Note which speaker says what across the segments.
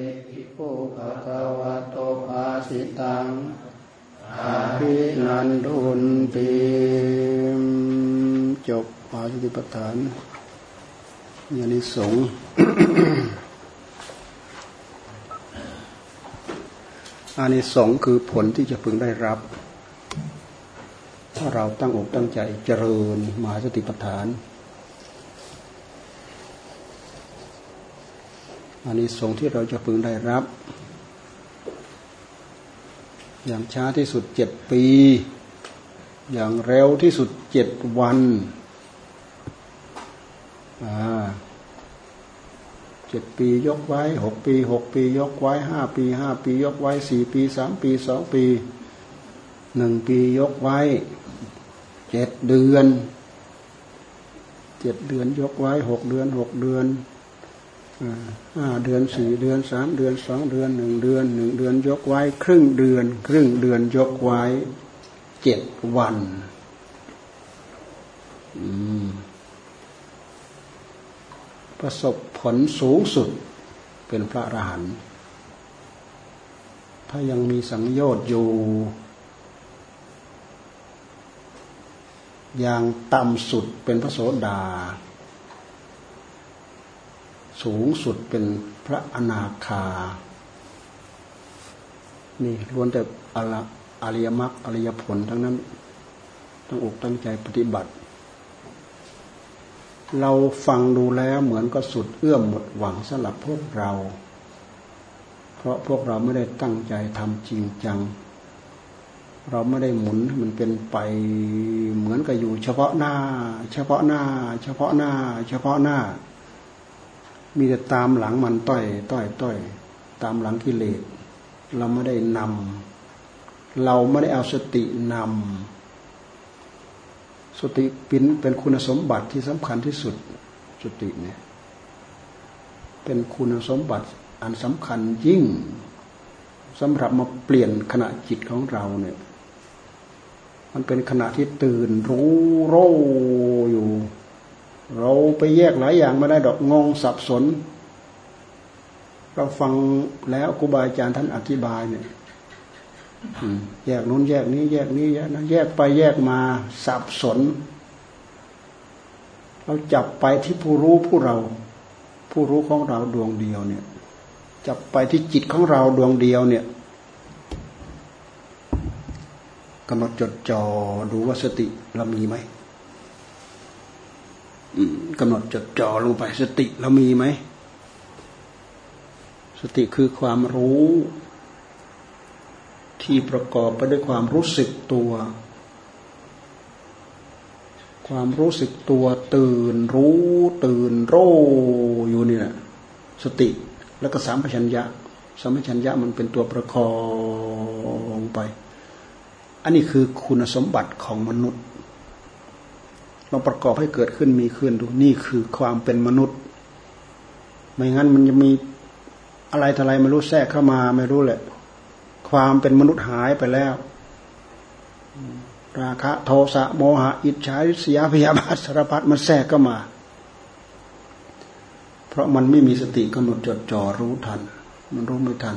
Speaker 1: นิภิกขุภะคะวะโตภาสิตังอาภินันทุนติมจบปาสติปทานยานิสงอานิสงส์คือผลที่จะพึงได้รับ ถ้าเราตั้งอกตั้งใจเจริญมหาสติปัฏฐาน อานิสงส์ที่เราจะพึงได้รับ อย่างช้าที่สุดเจ็ดปี อย่างเร็วที่สุดเจ็ดวันเจ็ดปียกไว้หกปีหกปี ยกไว้ห้าปีห้าปี ยกไว้สี่ปีสามปีสองปีหนึ่งปียกไว้เจ็ดเดือนเจ็ดเดือนยกไว้หกเดือนหกเดือน เดือนสี่เดือนสามเดือนสองเดือนหนึ่งเดือนหนึ่งเดือนยกไว้ ครึ่งเดือน ครึ่งเดือนยกไว้เจ็ดวันประสบผลสูงสุดเป็นพระอรหันต์ถ้ายังมีสังโยชน์อยู่ อย่างต่ำสุดเป็นพระโสดา สูงสุดเป็นพระอนาคา นี่ล้วนแต่อริยมรรคอริยผลทั้งนั้นต้งอกตั้งใจปฏิบัติ เราฟังดูแล้วเหมือนก็สุดเอื้อมหมดหวังสำหรับพวกเรา เพราะพวกเราไม่ได้ตั้งใจทำจริงจัง เราไม่ได้หมุนมันเป็นไปเหมือนกับอยู่ เฉพาะหน้า เฉพาะหน้า เฉพาะหน้า เฉพาะหน้า มีแต่ตามหลังมันต้อย ต้อย ต้อย ตามหลังกิเลส เราไม่ได้นำ เราไม่ได้เอาสตินำ สติเป็นเป็นคุณสมบัติที่สำคัญที่สุด สติเนี่ย เป็นคุณสมบัติอันสำคัญยิ่งสำหรับมาเปลี่ยนขณะจิตของเราเนี่ย มันเป็นขณะที่ตื่นรู้โรอยู่ เราไปแยกหลายอย่างไม่ได้ดอกงงสับสน เราฟังแล้วครูบาอาจารย์ท่านอธิบายเนี่ยแยกนู้นแยกนี้ แยกนี้แยกนั้นแยกไปแยกมาสับสน เราจับไปที่ผู้รู้ผู้เรา ผู้รู้ของเราดวงเดียวเนี่ย จับไปที่จิตของเราดวงเดียวเนี่ยกำหนดจดจ่อดูว่าสติเรามีไหม กำหนดจดจ่อลงไป สติเรามีไหม สติคือความรู้ ที่ประกอบไปด้วยความรู้สึกตัว ความรู้สึกตัวตื่นรู้ตื่นโรอยู่นี่แหละสติแล้วก็สามปัญญะสามปัญญะมันเป็นตัวประคองไป อันนี้คือคุณสมบัติของมนุษย์ ลองประกอบให้เกิดขึ้นมีขึ้นดูนี่คือความเป็นมนุษย์ ไม่งั้นมันจะมีอะไรทลายไม่รู้แทรกเข้ามาไม่รู้แหละ ความเป็นมนุษย์หายไปแล้ว ราคะโทสะโมหะ อิจฉาริษยาพยาบาทสารพัดมันแทรกเข้ามา เพราะมันไม่มีสติกำหนดจดจ่อรู้ทัน มันรู้ไม่ทัน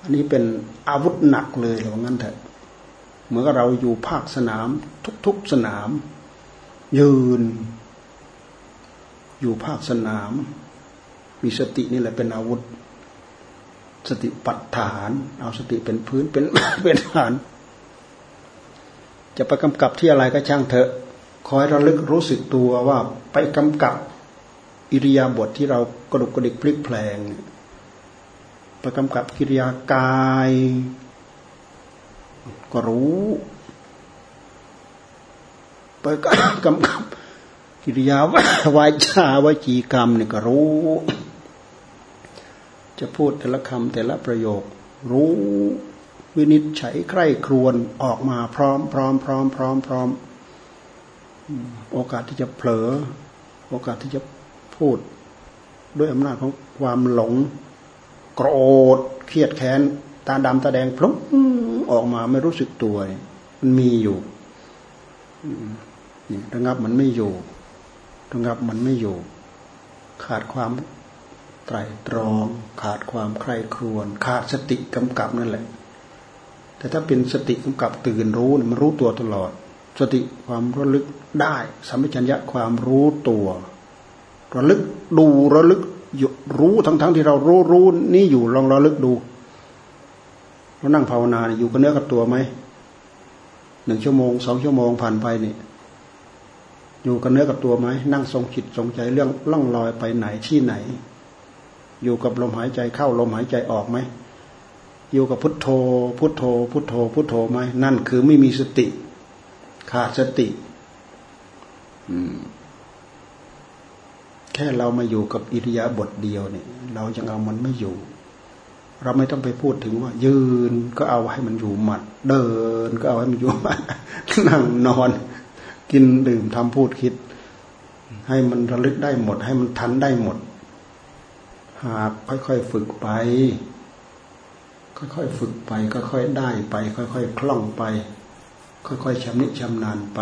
Speaker 1: อันนี้เป็นอาวุธหนักเลยหรือว่างั้นเถอะ มือนกับเราอยู่ภาคสนาม ทุกๆสนาม ยืน อยู่ภาคสนาม มีสตินี่แหละเป็นอาวุธ สติปัฏฐาน เอาสติเป็นพื้นเป็นเป็นฐาน จะไปกำกับที่อะไรก็ช่างเถอะ คอยระลึกรู้สึกตัวว่าไปกำกับอิริยาบถทที่เรากระดุกกระดิกพลิกแพลงไปกำกับกิริยากาย ก็รู้ไปกำกับกิริยาวาจาวจีกรรมเนี่ยก็รู้ จะพูดแต่ละคำแต่ละประโยค รู้ วินิจฉัยใคร่ครวนออกมาพร้อมพร้อมพร้อมพร้อมพร้อมโอกาสที่จะเผลอ โอกาสที่จะพูด ด้วยอำนาจของความหลง โกรธเครียดแค้น ตาดำตาแดงพลุ้งออกมาไม่รู้สึกตัวมันมีอยู่ระงับมันไม่อยู่ระงับมันไม่อยู่ ขาดความไตรตรอง ขาดความใคร่ครวญขาดสติกำกับนั่นแหละ แต่ถ้าเป็นสติกำกับตื่นรู้มันรู้ตัวตลอด สติความระลึกได้สัมปชัญญะความรู้ตัวระลึกดูระลึกรู้ทั้งๆทที่เรารู้รู้นี่อยู่ลองระลึกดู เรานั่งภาวนาอยู่กับเนื้อกับตัวไหมหนึ่งชั่วโมงสองชั่วโมงผ่านไปนี่อยู่กับเนื้อกับตัวไหมนั่งทรงจิตทรงใจเรื่องล่องลอยไปไหนที่ไหน อยู่กับลมหายใจเข้าลมหายใจออกไหมอยู่กับพุทโธ พุทโธ พุทโธ พุทโธไหมนั่นคือไม่มีสติ ขาดสติแค่เรามาอยู่กับอิริยาบถเดียวเนี่ย เรายังเอามันไม่อยู่ เราไม่ต้องไปพูดถึงว่า ยืนก็เอาให้มันอยู่หมัด เดินก็เอาให้มันอยู่หมัดนั่งนอน กินดื่มทำพูดคิด ให้มันระลึกได้หมด ให้มันทันได้หมด หากค่อยๆฝึกไป ค่อยๆฝึกไป ค่อยๆได้ไป ค่อยๆคล่องไป ค่อยๆชำนิชำนาญไป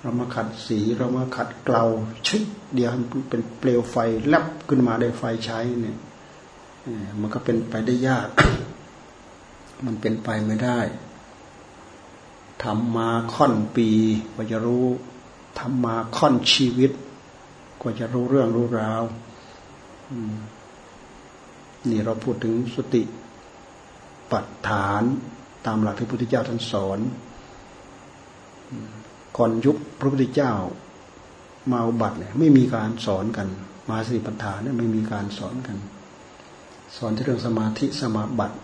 Speaker 1: เรามาขัดสีเรามาขัดเกลาชิดเดียวเป็นเปลวไฟแลบขึ้นมาได้ไฟใช้เนี่ย มันก็เป็นไปได้ยาก มันเป็นไปไม่ได้ทำมาค่อนปีกว่าจะรู้ทำมาค่อนชีวิต กว่าจะรู้เรื่องรู้ราวนี่เราพูดถึงสติปัฏฐานตามหลักที่พระพุทธเจ้าท่านสอนก่อนยุคพระพุทธเจ้ามาอุบัติเนี่ยไม่มีการสอนกัน มาสติปัฏฐานเนี่ยไม่มีการสอนกัน สอนที่เรื่องสมาธิสมาบัติ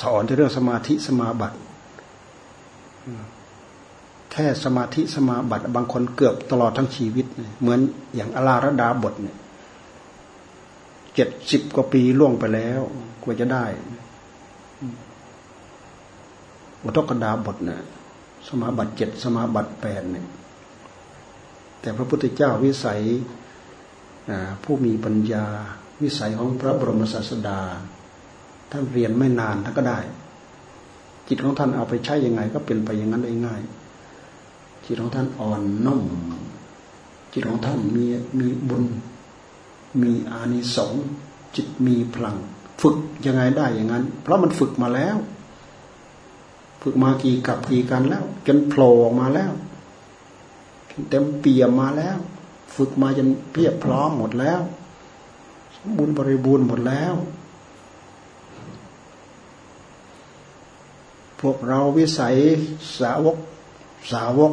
Speaker 1: สอนที่เรื่องสมาธิสมาบัติแค่สมาธิสมาบัติบางคนเกือบตลอดทั้งชีวิตเหมือนอย่างอลาระดาบทเนี่ยเจ็ดสิบกว่าปีล่วงไปแล้วกว่าจะได้อุทกดาบทเนี่ยสมาบัติเจ็ดสมาบัติแปดเนี่ยแต่พระพุทธเจ้าวิสัยผู้มีปัญญา วิสัยของพระบรมศาสดา ท่านเรียนไม่นานท่านก็ได้ จิตของท่านเอาไปใช้ยังไง ก็เป็นไปอย่างนั้นได้ง่าย จิตของท่านอ่อนนุ่ม จิตของท่านมีมีบุญ มีอานิสงส์จิตมีพลัง ฝึกยังไงได้อย่างนั้น เพราะมันฝึกมาแล้ว ฝึกมากี่กับกี่กันแล้ว จนโผล่ออกมาแล้วเต็มเปี่ยมมาแล้ว ฝึกมาจนเพียบพร้อมหมดแล้ว บูรณ์บริบูรณ์หมดแล้ว พวกเราวิสัยสาวก สาวก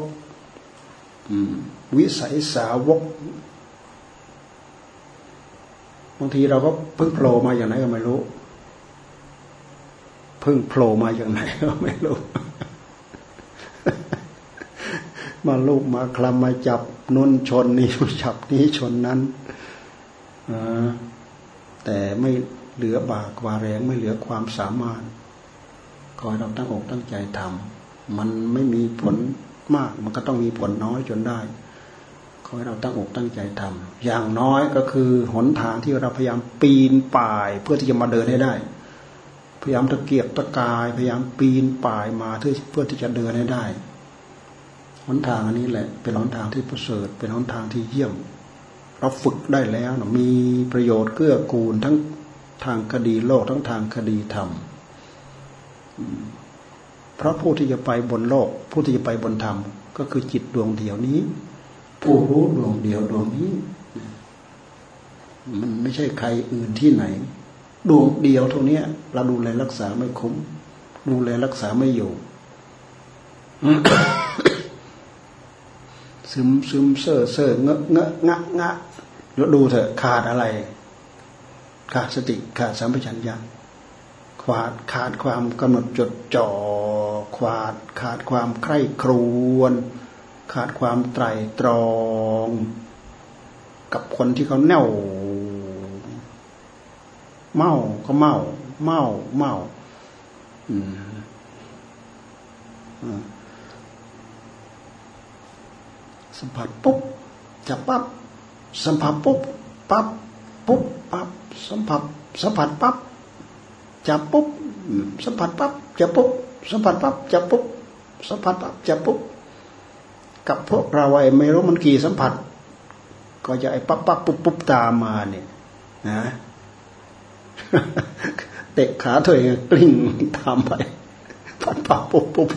Speaker 1: วิสัยสาวกบางทีเราก็เพิ่งโผล่มาอย่างไหนก็ไม่รู้พิ่งโผล่มาอย่างไหนก็ไม่รู้ มาลูกมาคลำมาจับนุ่นชนนี่จับนี้ชนนั้นอ่า แต่ไม่เหลือบากวาแรงไม่เหลือความสามารถขอให้เราตั้งอกตั้งใจทำมันไม่มีผลมากมันก็ต้องมีผลน้อยจนได้ขอให้เราตั้งอกตั้งใจทำอย่างน้อยก็คือหนทางที่เราพยายามปีนป่ายเพื่อที่จะมาเดินให้ได้ พยายามตะเกียบตะกาย พยายามปีนป่ายมาเพื่อเพื่อที่จะเดินให้ได้หนทางอันนี้แหละ เป็นหนทางที่ประเสริฐ เป็นหนทางที่เยี่ยม เราฝึกได้แล้วนะมีประโยชน์เกื้อกูลทั้งทางคดีโลกทั้งทางคดีธรรมเพราะผู้ที่จะไปบนโลก ผู้ที่จะไปบนธรรม ก็คือจิตดวงเดียวนี้ ผู้รู้ดวงเดียวดวงนี้ มันไม่ใช่ใครอื่นที่ไหน ดวงเดียวเท่านี้เราดูแลรักษาไม่คุ้ม ดูแลรักษาไม่อยู่ ซึมซึมเซ่อเซ่อเงอะเงอะงะงะแล้วดูเถอะขาดอะไร ขาดสติขาดสัมปชัญญะขาดขาดความกำหนดจดจ่อขาดขาดความใคร่ครวญขาดความไตรตรอง กับคนที่เขาแน่วเมาก็เมา เมาเมา สัมผัสปุ๊บจับปั๊บสัมผัสปุ๊บปั๊บปุ๊บปั๊บสัมผัสสัมผัสปั๊บจับปุ๊บสัมผัสปั๊บจับปุ๊บสัมผัสปั๊บจับปุ๊บสัมผัสปั๊บจับปุ๊บกับพวกเราไอ้ไม่รู้มันกี่สัมผัส ก็จะไอ้ปั๊บปั๊บปุ๊บปุ๊บตามมาเนี่ยนะเตะขาตัวเองกลิ้งตามไปปั๊บปั๊บปุ๊บปุ๊บ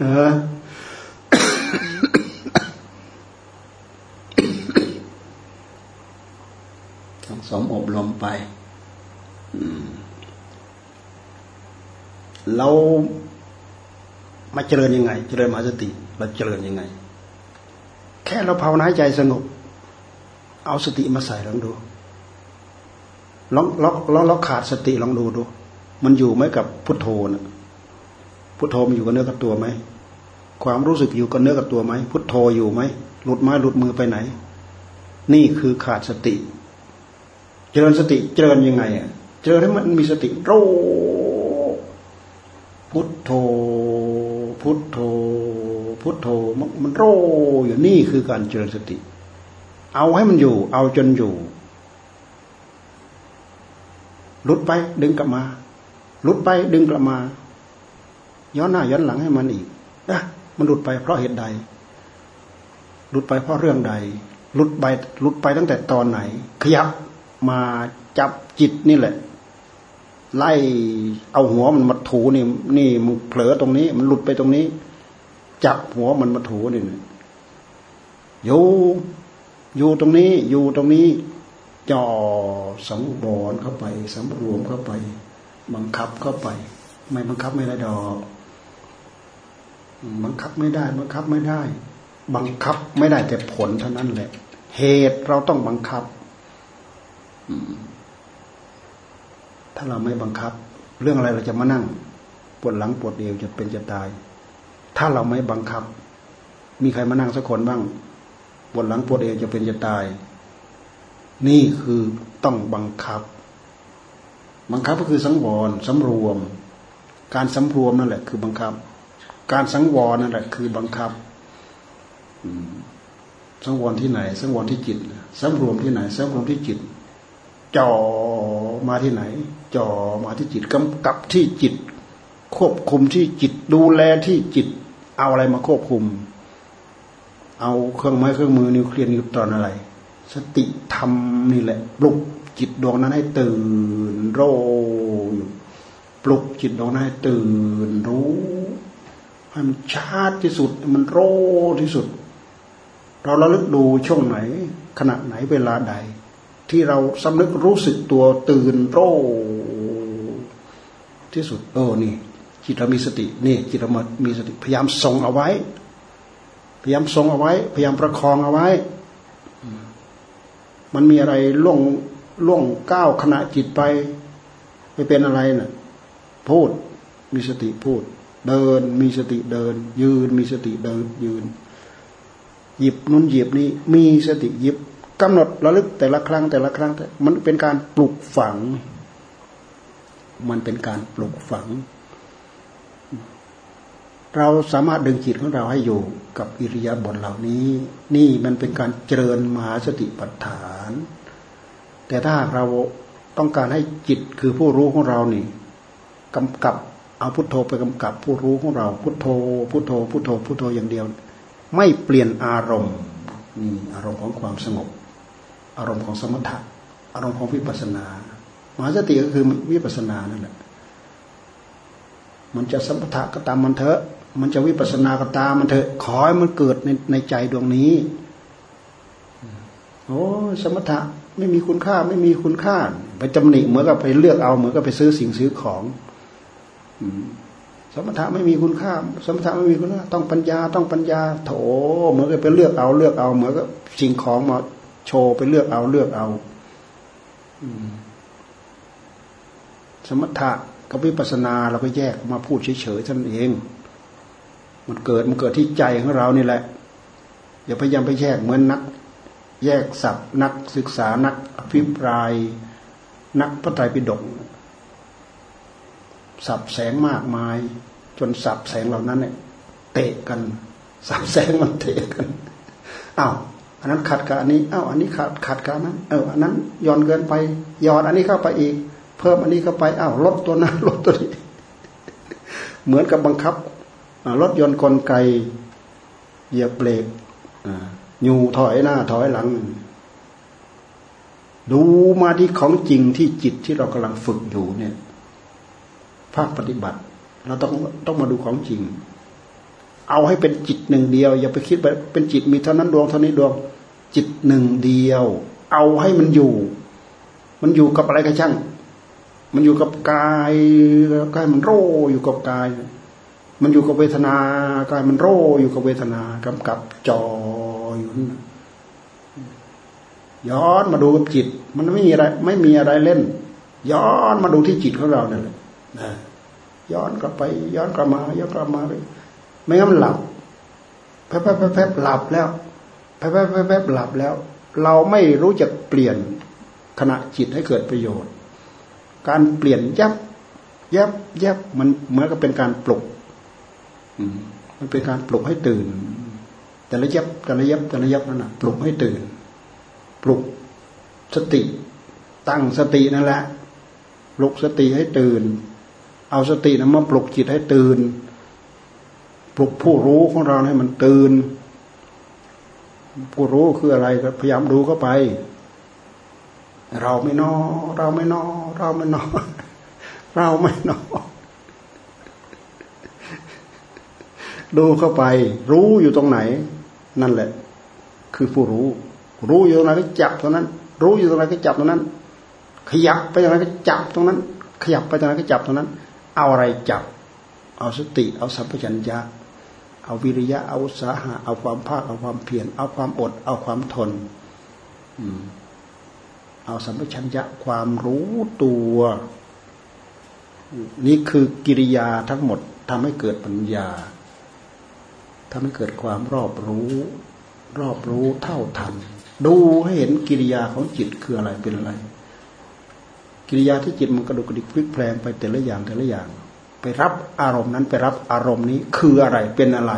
Speaker 1: เออต้อง สมอบรมไปเรามาเจริญยังไง เจริญมาสติเราเจริญยังไง แค่เราภาวนาใจสงบ เอาสติมาใส่ลองดูลองลองลองลองขาดสติลองดูดูมันอยู่ไหมกับพุทโธนะพุทโธมันอยู่กับเนื้อกับตัวไหมความรู้สึกอยู่กับเนื้อกับตัวไหมพุทโธอยู่ไหมหลุดไม้หลุดมือไปไหน นี่คือขาดสติ เจริญสติเจริญยังไงอะเจริญให้มันมีสติโรพุทโธ พุทโธ พุทโธ มันโรอยู่นี่คือการเจริญสติ เอาให้มันอยู่ เอาจนอยู่หลุดไปดึงกลับมาหลุดไปดึงกลับมา ย้อนหน้าย้อนหลังให้มันอีกนะมันหลุดไปเพราะเหตุใดหลุดไปเพราะเรื่องใดหลุดไปหลุดไปตั้งแต่ตอนไหน ขยับ มาจับจิตนี่แหละ ไล่เอาหัวมันมาถูนี่ นี่มันเผลอตรงนี้ มันหลุดไปตรงนี้ จับหัวมันมาถูนี่อยู่อยู่ตรงนี้ อยู่ตรงนี้จ่อสังวรเข้าไปสำรวมเข้าไป บังคับเข้าไป ไม่บังคับไม่ได้ดอกบังคับไม่ได้ บังคับไม่ได้ บังคับไม่ได้แต่ผลเท่านั้นแหละ เหตุเราต้องบังคับ ถ้าเราไม่บังคับ เรื่องอะไรเราจะมานั่งปวดหลังปวดเอวจะเป็นจะตาย ถ้าเราไม่บังคับ มีใครมานั่งสักคนบ้างปวดหลังปวดเอวจะเป็นจะตาย นี่คือต้องบังคับ บังคับก็คือสังวรสำรวม การสำรวมนั่นแหละ คือบังคับ การสังวรนั่นแหละ คือบังคับสังวรที่ไหน สังวรที่จิตสำรวมที่ไหนสำรวมที่จิต จ่อมาที่ไหน จ่อมาที่จิตกำกับที่จิต ควบคุมที่จิตดูแลที่จิต เอาอะไรมาควบคุม เอาเครื่องไม้เครื่องมือนิวเคลียร์นิวตรอนอะไร สติธรรมนี่แหละปลุกจิตดวงนั้นให้ตื่นโรอยู่ปลุกจิตดวงนั้นให้ตื่นรู้ให้มันชาติที่สุดมันโรที่สุด เราระลึกดูช่วงไหน ขณะไหนเวลาใด ที่เราสำนึกรู้สึกตัวตื่นโรที่สุดเออนี่ จิตเรามีสตินี่ จิตเรามีสติพยายามทรงเอาไว้ พยายามทรงเอาไว้ พยายามประคองเอาไว้ มันมีอะไรล่วงล่วงก้าวขณะจิตไปไม่เป็นอะไรนะ่ะ พูดมีสติพูด เดินมีสติเดิน ยืนมีสติเดินยืน หยิบนุ่นหยิบนี้มีสติหยิบ กำหนดระลึกแต่ละครั้งแต่ละครั้งมันเป็นการปลูกฝัง มันเป็นการปลูกฝัง เราสามารถดึงจิตของเราให้อยู่กับอิริยาบถเหล่านี้ นี่มันเป็นการเจริญมหาสติปัฏฐาน แต่ถ้าเราต้องการให้จิตคือผู้รู้ของเรานี่กำกับเอาพุทโธไปกำกับผู้รู้ของเรา พุทโธ พุทโธพุทโธพุทโธอย่างเดียว ไม่เปลี่ยนอารมณ์นี่อารมณ์ของความสงบ อารมณ์ของสมถะอารมณ์ของวิปัสนามหาสติก็คือวิปัสนานั่นแหละ มันจะสมถะก็ตามมันเถอะ มันจะวิปัสนาก็ตามมันเถอะ ขอให้มันเกิดในในใจดวงนี้ โอ้สมถะไม่มีคุณค่าไม่มีคุณค่า ไปจำหนิเหมือนกับไปเลือกเอาเหมือนกับไปซื้อสิ่งซื้อของสมถะไม่มีคุณค่า สมถะไม่มีคุณค่า ต้องปัญญาต้องปัญญา โถเหมือนกับไปเลือกเอาเลือกเอาเหมือนกับสิ่งของมา โชว์ไปเลือกเอาเลือกเอาสมถะกับวิปัสนาเราก็แยกมาพูดเฉยๆท่านเอง มันเกิดมันเกิดที่ใจของเรานี่แหละ อย่าพยายามไปแยกเหมือนนัก แยกศัพท์นักศึกษานักอภิปราย นักพระไตรปิฎกสับแสงมากมาย จนสับแสงเหล่านั้นเนี่ยเตะกันสับแสงมันเตะกันอ้าว อันนั้นขัดกับอันนี้เอ้าอันนี้ขัดขัดกับนั้น เอออันนั้นย้อนเกินไปย้อนอันนี้เข้าไปอีก เพิ่มอันนี้เข้าไปเอ้าลดตัวนั้นลดตัวนี้เหมือนกับบังคับรถยนต์กลไกเหยียบเบรกอยู่ถอยหน้าถอยหลัง ดูมาที่ของจริงที่จิตที่เรากำลังฝึกอยู่เนี่ย ภาคปฏิบัติ เราต้องต้องมาดูของจริง เอาให้เป็นจิตหนึ่งเดียว อย่าไปคิดว่าเป็นจิตมีเท่านั้นดวงเท่านี้ดวง จิตหนึ่งเดียว เอาให้มันอยู่ มันอยู่กับอะไรก็ช่าง มันอยู่กับกายกายมันโรอยู่กับกาย มันอยู่กับเวทนากายมันโรอยู่กับเวทนากำกับจออยู่นั่นย้อนมาดูกับจิต มันไม่มีอะไร ไม่มีอะไรเล่น ย้อนมาดูที่จิตของเราเนี่ยนะย้อนกลับไป ย้อนกลับมา ย้อนกลับมาเลย ไม่งั้นหลับแป๊บแป๊บแป๊บหลับแล้วแป๊บแป๊บแป๊บหลับแล้ว เราไม่รู้จักเปลี่ยนขณะจิตให้เกิดประโยชน์ การเปลี่ยนยับยับยับมันเหมือนกับเป็นการปลุกมันเป็นการปลุกให้ตื่น แต่ละยับแต่ละยับแต่ละยับนั่นนะปลุกให้ตื่น ปลุกสติ ตั้งสตินั่นแหละปลุกสติให้ตื่น เอาสตินะมาปลุกจิตให้ตื่น ปลุกผู้รู้ของเราให้มันตื่น ผู้รู้คืออะไรก็พยายามดูเข้าไป เราไม่นอ เราไม่นอ เราไม่นอ เราไม่นอ ดูเข้าไป รู้อยู่ตรงไหน นั่นแหละ คือผู้รู้ รู้อยู่ตรงไหนก็จับตรงนั้น รู้อยู่ตรงไหนก็จับตรงนั้น ขยับไปตรงไหนก็จับตรงนั้น ขยับไปตรงไหนก็จับตรงนั้น เอาอะไรจับเอาสติ เอาสัมปชัญญะ เอาวิริยะเอาสาหะเอาความภาคเอาความเพียรเอาความอด เอาความทนเอาสัมปชัญญะความรู้ตัว นี่คือกิริยาทั้งหมดทำให้เกิดปัญญาทำให้เกิดความรอบรู้ รอบรู้เท่าทัน ดูให้เห็นกิริยาของจิตคืออะไรเป็นอะไร กิริยาที่จิตมันกระดุกกระดิกพลิกแปลงไปแต่ละอย่างแต่ละอย่าง ไปรับอารมณ์นั้นไปรับอารมณ์นี้คืออะไรเป็นอะไร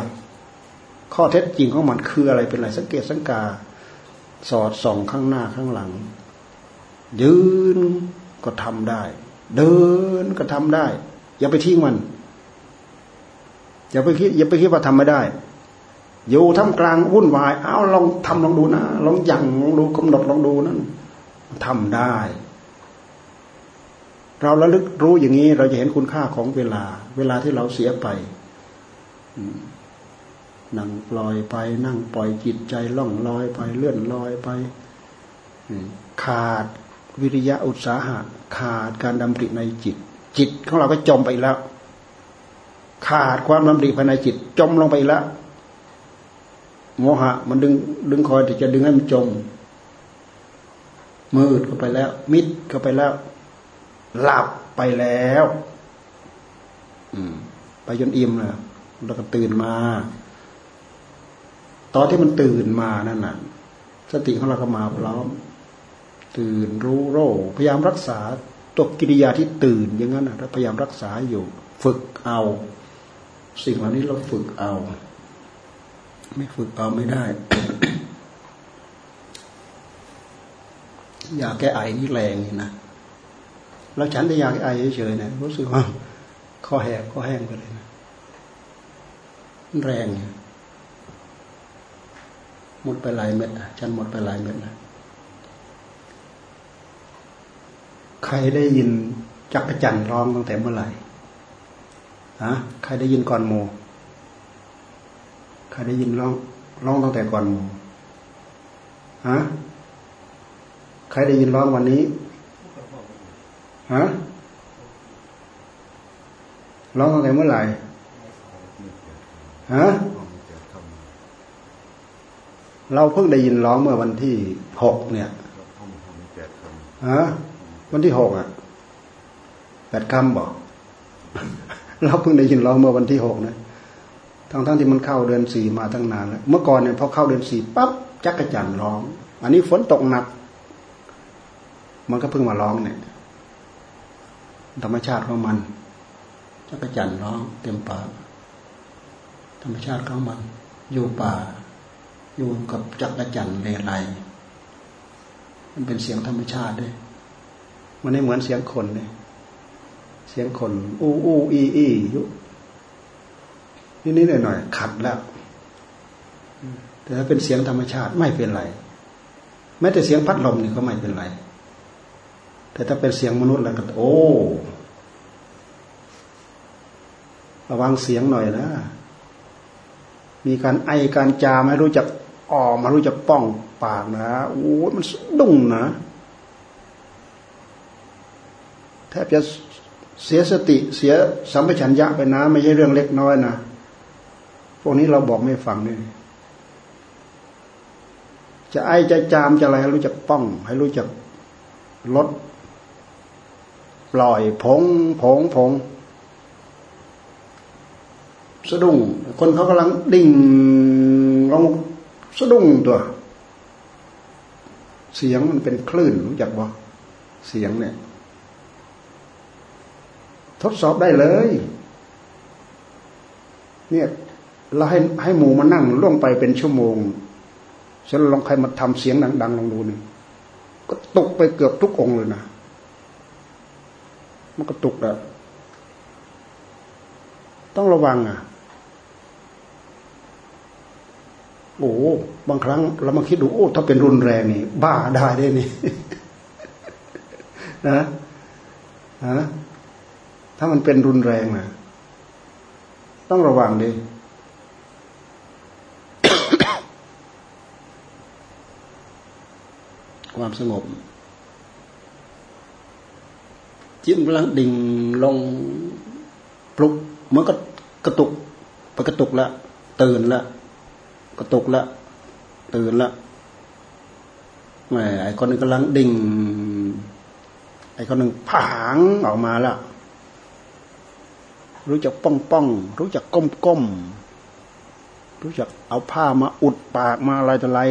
Speaker 1: ข้อเท็จจริงของมันคืออะไรเป็นอะไร สังเกตสังกา สอดส่องข้างหน้าข้างหลัง ยืนก็ทำได้ เดินก็ทำได้ อย่าไปทิ้งมันอย่าไปคิดอย่าไปคิดว่าทำไม่ได้ อยู่ท่ามกลางวุ่นวาย เอาลองทำลองดูนะลองยั่งลองดูกำหนดลองดูนั่นทำได้ เราระลึกรู้อย่างนี้ เราจะเห็นคุณค่าของเวลา เวลาที่เราเสียไปนั่งปล่อยไป นั่งปล่อยจิตใจล่องลอยไป เลื่อนลอยไปขาดวิริยะอุตสาหะ ขาดการดำริในจิต จิตของเราก็จมไปแล้ว ขาดความดำริภายในจิต จมลงไปแล้วโมหะ มันดึงดึงคอยที่จะดึงให้มันจมมืดเข้าไปแล้ว มิดเข้าไปแล้ว หลับไปแล้ว อืม ไปจนอิ่มแล้วแล้วก็ตื่นมา ตอนที่มันตื่นมานั่นน่ะ สติของเราก็มาพร้อม ตื่นรู้โรพยายามรักษาตัวกิริยาที่ตื่นอย่างนั้นนะพยายามรักษาอยู่ ฝึกเอา สิ่งเหล่านี้เราฝึกเอา ไม่ฝึกเอาไม่ได้ยาแก้ไอนี่แรงนะ เราฉันแต่ยากไอเฉยๆเนี่ยรู้สึกว่าคอแหกคอแห้งไปเลยนะแรงหมดไปหลายเม็ดฉันหมดไปหลายเม็ดนะใครได้ยินจักรจันร้องตั้งแต่เมื่อไหร่ฮะใครได้ยินก่อนโมใครได้ยินร้องร้องตั้งแต่ก่อนโมฮะใครได้ยินร้องวันนี้ ฮะร้องตั้งแต่เมื่อไหร่ฮะเราเพิ่งได้ยินร้องเมื่อวันที่หกเนี่ยฮะวันที่หกอะแปดคำบอกเราเพิ่งได้ยินร้องเมื่อวันที่หกนะทั้งทั้งที่มันเข้าเดือนสี่มาตั้งนานแล้วเมื่อก่อนเนี่ยพอเข้าเดือนสี่ปั๊บจักระจันร้อง อันนี้ฝนตกหนัก มันก็เพิ่งมาร้องเนี่ย ธรรมชาติของมันจักระจันร้องเต็มป่าธรรมชาติของมัน อยู่ป่า อยู่กับจักระจันเลไลมันเป็นเสียงธรรมชาติด้วยมันไม่เหมือนเสียงคนเลยเสียงคนอู้อู้อีอีอยู่นี่นี่หน่อยหน่อยขัดแล้วแต่ถ้าเป็นเสียงธรรมชาติไม่เป็นไร แม้แต่เสียงพัดลมนี่ก็ไม่เป็นไร แต่ถ้าเป็นเสียงมนุษย์แล้วก็โอ้ระวังเสียงหน่อยนะ มีการไอการจาไม่รู้จักออกมารู้จักป้องปากนะโอ้มันดุ้งนะแทบจะเสียสติเสียสัมปชัญญะไปนะ ไม่ใช่เรื่องเล็กน้อยนะพวกนี้เราบอกไม่ฟังนี่จะไอจะจามจะอะไรรู้จักป้อง ให้รู้จักลด ปล่อยผงผงผงสะดุ้งคนเขากำลังดิ่งลงสะดุ้งตัว เสียงมันเป็นคลื่นรู้จักบ่เสียงเนี่ย ทดสอบได้เลย เนี่ยเราให้ให้หมูมานั่งล่วงไปเป็นชั่วโมงฉันลองใครมาทำเสียงดัง ๆ ลองดูหนี่งก็ตกไปเกือบทุกองเลยนะ มันก็ตุกแล้วต้องระวังอะ โอ้บางครั้งเรามาคิดดูโอ้ ถ้าเป็นรุนแรงนี่ บ้าได้ได้นี่นะฮะถ้ามันเป็นรุนแรงนะต้องระวังดิความสงบ จิ้มกำลังดิ่งลงปลุกเมื่อก็กระตุกไปกระตุกละตื่นละกระตุกละตื่นละแหมไอ้คนนึงกำลังดิ่ง ไอ้คนหนึ่งผางออกมาละรู้จักป้องป้องรู้จักก้มก้มรู้จักเอาผ้ามาอุดปากมาอะไรต่ออะไร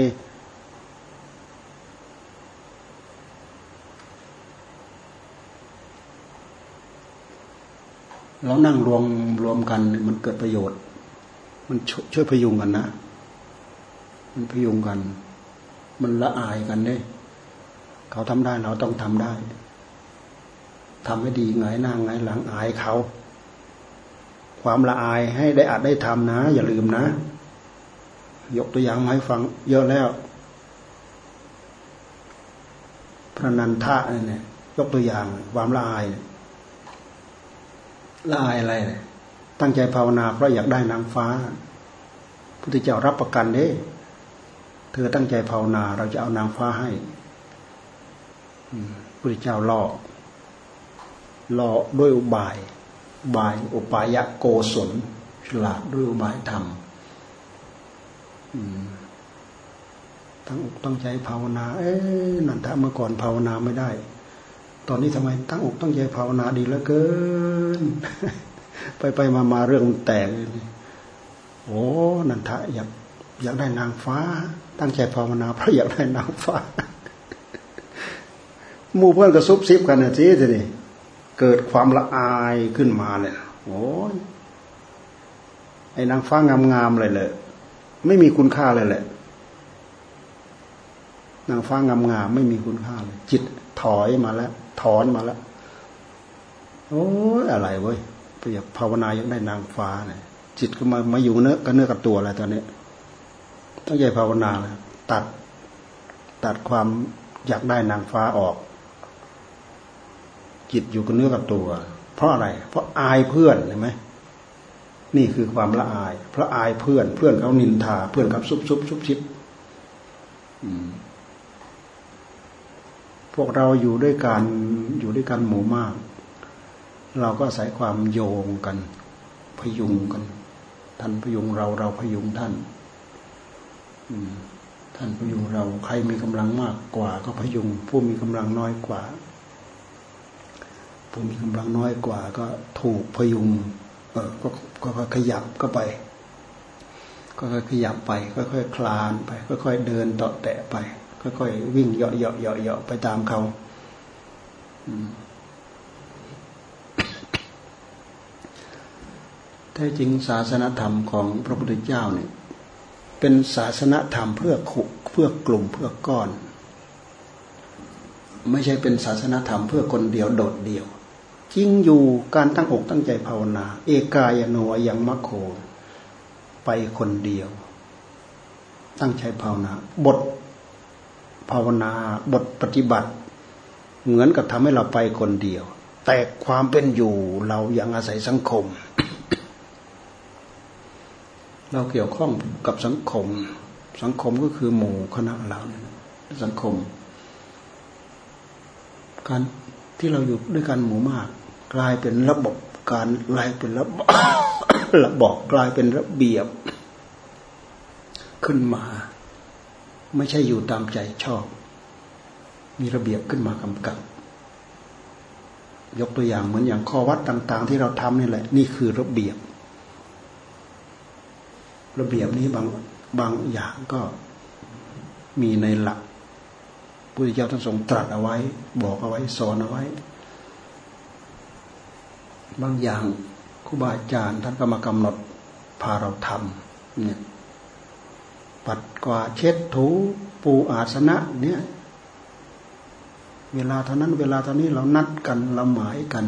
Speaker 1: เรานั่งรวมรวมกันมันเกิดประโยชน์ มันช่วยพยุงกันนะ มันพยุงกัน มันละอายกันเนี่ยเขาทำได้เราต้องทำได้ทำให้ดีไงหน้าไงหลังอายเขา ความละอายให้ได้อาจได้ทำนะ อย่าลืมนะ ยกตัวอย่างมาให้ฟัง เยอะแล้ว พระนันทะเนี่ยยกตัวอย่างความละอายละ อายอะไรเลยตั้งใจภาวนาเพราะอยากได้นางฟ้าพุทธเจ้ารับประกันเด้ เธอตั้งใจภาวนาเราจะเอานางฟ้าให้พุทธเจ้าล่อล่อด้วยอุบาย บายอุปายะโกศลฉลาดด้วยอุบายธรรมตั้งอกตั้งใจภาวนา เอ๊ะนันทะเมื่อก่อนภาวนาไม่ได้ ตอนนี้ทำไมตั้งอกตั้งใจภาวนาดีเหลือเกิน ไปไปมามาเรื่องแตกโอ้นันทะอยากอยากได้นางฟ้า ตั้งใจภาวนาเพราะอยากได้นางฟ้าหมู่เพื่อนก็ซุบซิบกันนะทีทีนี้เกิดความละอายขึ้นมาเนี่ยโอ้ยไอ้นางฟ้างามๆเลยเลยไม่มีคุณค่าเลยแหละ นางฟ้างามๆไม่มีคุณค่าเลย จิตถอยมาแล้ว ถอนมาแล้วโอ้ยอะไรเว้ยไปอยากภาวนายังได้นางฟ้าเนี่ยจิตก็มามาอยู่เนื้อกับเนื้อกับตัวอะไรตอนนี้ต้องใจภาวนาแล้วตัดตัดความอยากได้นางฟ้าออก จิตอยู่กับเนื้อกับตัว เพราะอะไร เพราะอายเพื่อนเห็นไหมนี่คือความละอาย เพราะอายเพื่อน เพื่อนเขานินทา เพื่อนเขาซุบซุบซุบชิบอืม พวกเราอยู่ด้วยกันอยู่ด้วยกันหมู่มาก เราก็อาศัยความโยงกัน พยุงกัน ท่านพยุงเราเราพยุงท่านท่านพยุงเรา ใครมีกำลังมากกว่า ก็พยุง ผู้มีกำลังน้อยกว่า ผู้มีกำลังน้อยกว่า ก็ถูกพยุง เออก็ก็ขยับก็ไปก็ค่อยขยับไปค่อยๆคลานไปค่อยๆเดินต่อแตะไป ค่อยๆวิ่งเหาะเหาะเหาะเหาะไปตามเขาแท้จริงศาสนธรรมของพระพุทธเจ้าเนี่ย เป็นศาสนธรรมเพื่อขุเพื่อกลุ่มเพื่อก้อน ไม่ใช่เป็นศาสนธรรมเพื่อคนเดียวโดดเดี่ยวจริงอยู่การตั้งอกตั้งใจภาวนา เอกายโนยังมัคโค ไปคนเดียว ตั้งใจภาวนา บท ภาวนาบทปฏิบัติ เหมือนกับทำให้เราไปคนเดียว แต่ความเป็นอยู่เรายังอาศัยสังคม เราเกี่ยวข้องกับสังคม สังคมก็คือหมู่คณะเราสังคม การที่เราอยู่ด้วยกันหมู่มาก กลายเป็นระบบการกลายเป็นระบบระบอกกลายเป็นระเบียบ ขึ้นมา ไม่ใช่อยู่ตามใจชอบ มีระเบียบขึ้นมากำกับ ยกตัวอย่างเหมือนอย่างข้อวัดต่าง ๆ ที่เราทำนี่แหละ นี่คือระเบียบ ระเบียบนี้บางบางอย่างก็มีในหลักพุทธเจ้าท่านทรงตรัสเอาไว้ บอกเอาไว้สอนเอาไว้ บางอย่างครูบาอาจารย์ท่านก็มากำหนดพาเราทำเนี่ย ปัดกวาดเช็ดถูปูอาสนะเนี่ยเวลาเท่านั้น เวลาเท่านี้เรานัดกันเราหมายกัน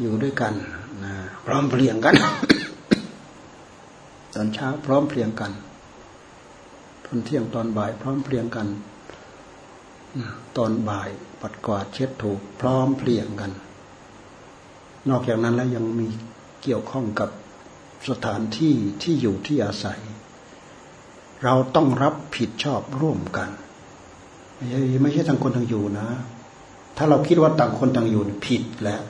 Speaker 1: อยู่ด้วยกันนะพร้อมเพรียงกัน ตอนเช้า พร้อมเพรียงกันตอนเที่ยงตอนบ่าย พร้อมเพรียงกันตอนบ่าย ปัดกวาดเช็ดถูพร้อมเพลียงกัน นอกจากนั้นแล้วยังมีเกี่ยวข้องกับสถานที่ที่อยู่ที่อาศัย เราต้องรับผิดชอบร่วมกัน ไม่ใช่ไม่ใช่ต่างคนต่างอยู่นะ ถ้าเราคิดว่าต่างคนต่างอยู่ผิดแล้ว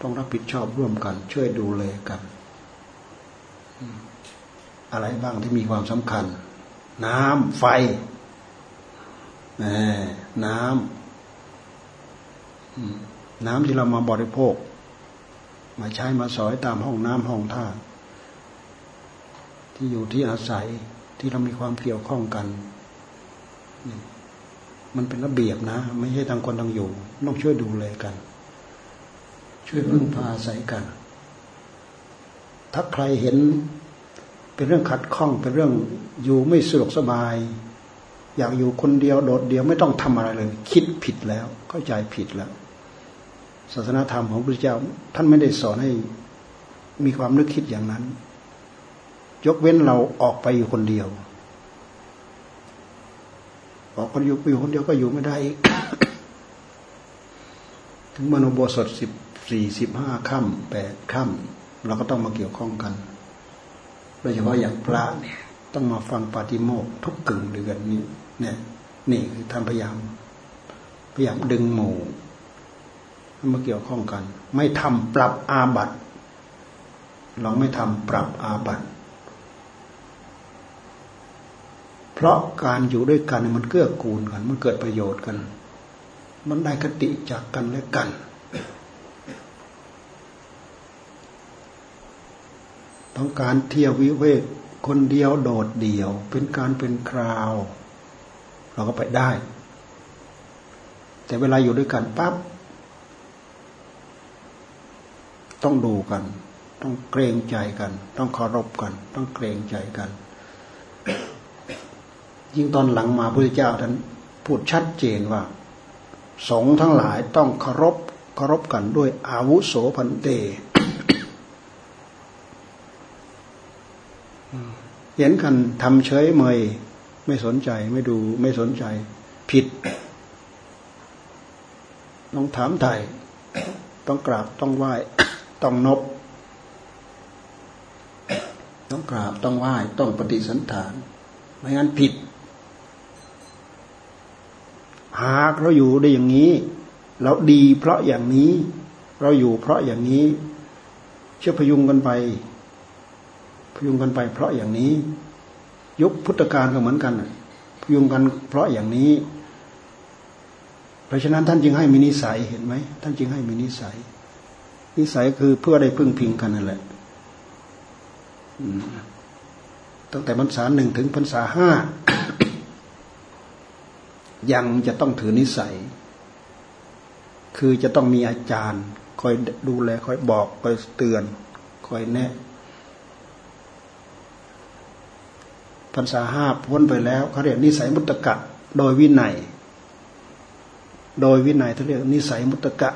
Speaker 1: ต้องรับผิดชอบร่วมกัน ช่วยดูแลกัน อะไรบ้างที่มีความสำคัญ น้ำไฟน้ำน้ำที่เรามาบริโภค มาใช้มาสอยตามห้องน้ำห้องท่า ที่อยู่ที่อาศัยที่เรามีความเกี่ยวข้องกัน มันเป็นระเบียบนะ ไม่ใช่ทางคนทางอยู่ต้องช่วยดูแลกัน ช่วยพึ่งพาอาศัยกัน ถ้าใครเห็นเป็นเรื่องขัดข้องเป็นเรื่องอยู่ไม่สะดวกสบาย อยากอยู่คนเดียวโดดเดียวไม่ต้องทำอะไรเลย คิดผิดแล้ว เข้าใจผิดแล้วศาสนาธรรมของพระเจ้า ท่านไม่ได้สอนให้มีความนึกคิดอย่างนั้น ยกเว้นเราออกไปอยู่คนเดียว ออกคนอยู่อยู่คนเดียวก็อยู่ไม่ได้อีกถึงมโนโบสถสิบสี่สิบห้าค่ำแปดค่ำเราก็ต้องมาเกี่ยวข้องกันโดยเฉพาะอย่างพระเนี่ย ต้องมาฟังปาฏิโมกทุกกึ่งเดือนนี้เนี่ย นี่คือท่านพยายาม พยายามดึงหมู่มาเกี่ยวข้องกัน ไม่ทำปรับอาบัตเราไม่ทำปรับอาบัต เพราะการอยู่ด้วยกันมันเกื้อกูลกัน มันเกิดประโยชน์กัน มันได้คติจากกันและกัน ต้องการเที่ยววิเวกคนเดียวโดดเดี่ยว เป็นการเป็นคราว เราก็ไปได้ แต่เวลาอยู่ด้วยกันปั๊บต้องดูกัน ต้องเกรงใจกัน ต้องเคารพกัน ต้องเกรงใจกัน ยิ่งตอนหลังมาพระเจ้าท่านพูดชัดเจนว่า สงฆ์ทั้งหลายต้องเคารพเคารพกันด้วยอาวุโสพันเตเห็นกันทำเฉยเมย ไม่สนใจไม่ดูไม่สนใจ ผิด ต้องถามไถ่ต้องกราบต้องไหว้ ต้องนบ ต้องกราบต้องไหว้ ต้องปฏิสันฐาน ไม่งั้นผิด หากเราอยู่ได้อย่างนี้ เราดีเพราะอย่างนี้ เราอยู่เพราะอย่างนี้ เชื่อพยุงกันไป พยุงกันไป เพราะอย่างนี้ ยุคพุทธกาลก็เหมือนกันพยุงกันเพราะอย่างนี้ เพราะฉะนั้นท่านจึงให้มีนิสัยเห็นไหมท่านจึงให้มีนิสัย นิสัยคือเพื่อได้พึ่งพิงกันนั่นแหละตั้งแต่พรรษาหนึ่งถึงพรรษาห้า ยังจะต้องถือนิสัย คือจะต้องมีอาจารย์ คอยดูแล คอยบอก คอยเตือน คอยแนะพรรษาห้าพ้นไปแล้วเขาเรียกนิสัยมุตตะโดยวินัย โดยวินัยเขาเรียกนิสัยมุตตะ